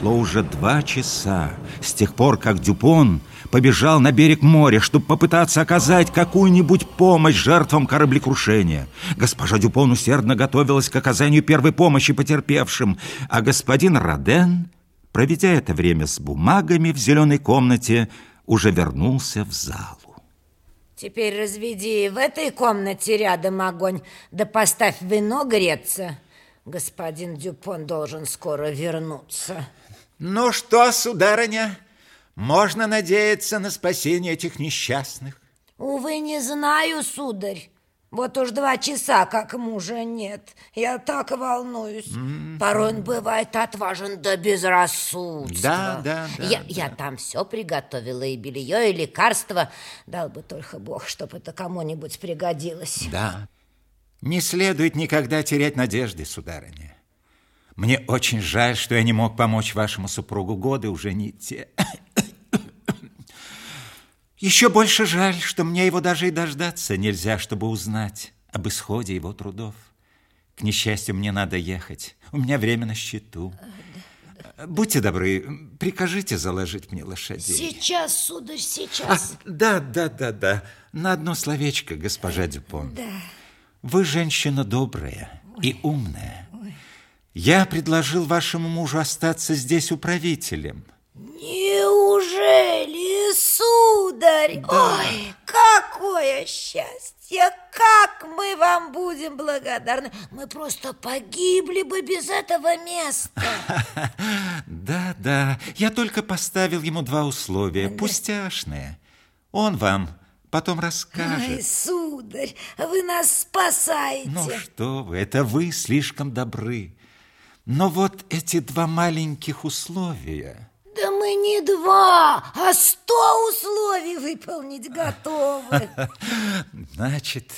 Прошло уже два часа с тех пор, как Дюпон побежал на берег моря, чтобы попытаться оказать какую-нибудь помощь жертвам кораблекрушения. Госпожа Дюпон усердно готовилась к оказанию первой помощи потерпевшим, а господин Роден, проведя это время с бумагами в зеленой комнате, уже вернулся в залу. Теперь разведи в этой комнате рядом огонь, да поставь вино греться. Господин Дюпон должен скоро вернуться. Ну что, сударыня, можно надеяться на спасение этих несчастных? Увы, не знаю, сударь. Вот уж два часа, как мужа нет. Я так волнуюсь. Mm -hmm. Порой он бывает отважен до безрассудства. Да, да, да. Я, да. я там все приготовила, и белье, и лекарства. Дал бы только Бог, чтобы это кому-нибудь пригодилось. Да. Не следует никогда терять надежды, сударыня. Мне очень жаль, что я не мог помочь вашему супругу. Годы уже не те. Еще больше жаль, что мне его даже и дождаться нельзя, чтобы узнать об исходе его трудов. К несчастью, мне надо ехать. У меня время на счету. Будьте добры, прикажите заложить мне лошадей. Сейчас, сударь, сейчас. А, да, да, да, да. На одно словечко, госпожа Дюпон. Да. Вы женщина добрая Ой. и умная. Ой. Я предложил вашему мужу остаться здесь управителем. Неужели, сударь? Да. Ой, какое счастье! Как мы вам будем благодарны! Мы просто погибли бы без этого места. Да, да, я только поставил ему два условия, пустяшные. Он вам потом расскажет. Ой, сударь, вы нас спасаете. Ну что вы, это вы слишком добры. Но вот эти два маленьких условия... Да мы не два, а сто условий выполнить готовы. Значит,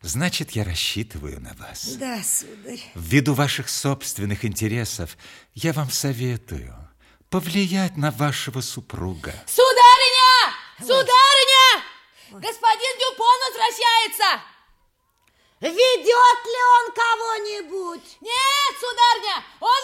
значит, я рассчитываю на вас. Да, сударь. Ввиду ваших собственных интересов я вам советую повлиять на вашего супруга. Сударыня! Сударыня! Господин Дюпон возвращается! Ведет ли он кого-нибудь? Нет, сударня, он